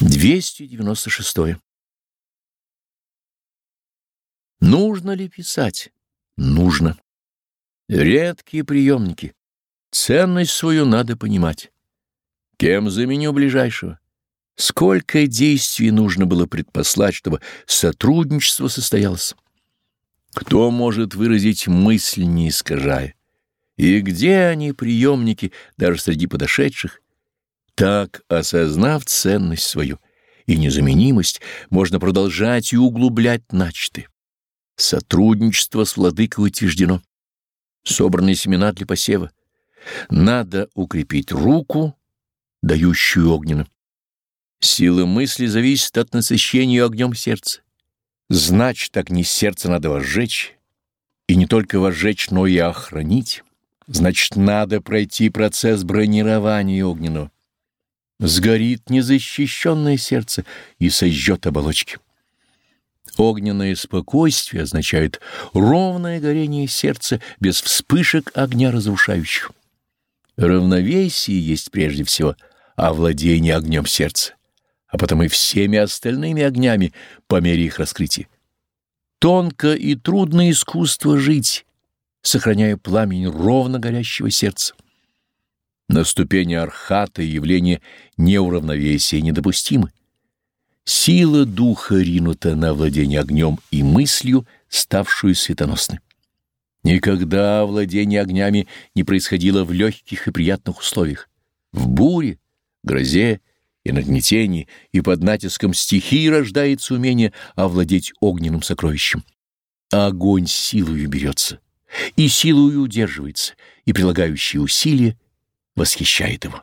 296. Нужно ли писать? Нужно. Редкие приемники. Ценность свою надо понимать. Кем заменю ближайшего? Сколько действий нужно было предпослать, чтобы сотрудничество состоялось? Кто может выразить мысль, не искажая? И где они, приемники, даже среди подошедших? Так, осознав ценность свою и незаменимость, можно продолжать и углублять начатое. Сотрудничество с владыкой утверждено. Собранные семена для посева. Надо укрепить руку, дающую огненно. Сила мысли зависит от насыщения огнем сердца. Значит, огни сердца надо возжечь, и не только возжечь, но и охранить. Значит, надо пройти процесс бронирования огненного. Сгорит незащищенное сердце и сожжет оболочки. Огненное спокойствие означает ровное горение сердца без вспышек огня разрушающих. Равновесие есть прежде всего овладение огнем сердца, а потом и всеми остальными огнями по мере их раскрытия. Тонко и трудно искусство жить, сохраняя пламень ровно горящего сердца. На ступени архата явление неуравновесия недопустимы. Сила духа ринута на владение огнем и мыслью, ставшую светоносной. Никогда владение огнями не происходило в легких и приятных условиях. В буре, грозе и нагнетении, и под натиском стихии рождается умение овладеть огненным сокровищем. огонь силою берется, и силою удерживается, и прилагающие усилия восхищает его.